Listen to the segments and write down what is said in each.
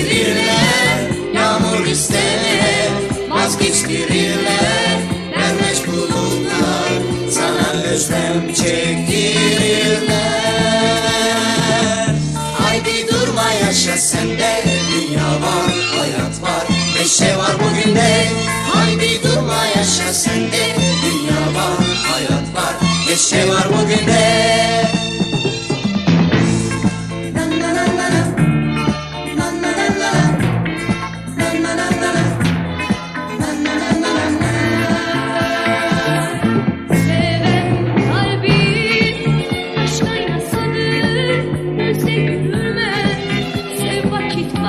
geçtirirler Yağmur isterler vazgeçtirirler. Ben meşgulumlar sana özlem çektirirler Ay bir durma yaşa sende Dünya var hayat var neşe var bugün de. Ay bir durma yaşa sende Dünya var hayat var neşe var bugün de.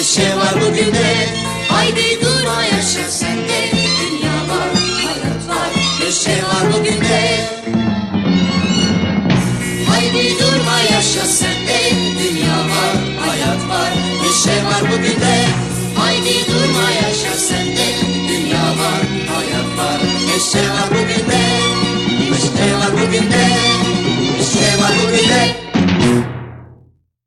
neşe var bugün de. Haydi durma yaşa sende, dünya var, hayat var, neşe var bugün de. Haydi durma yaşa sende. Dünya var, hayat var, neşe var bugün de. Haydi durma yaşa sende. Dünya var, hayat var, neşe var bugün de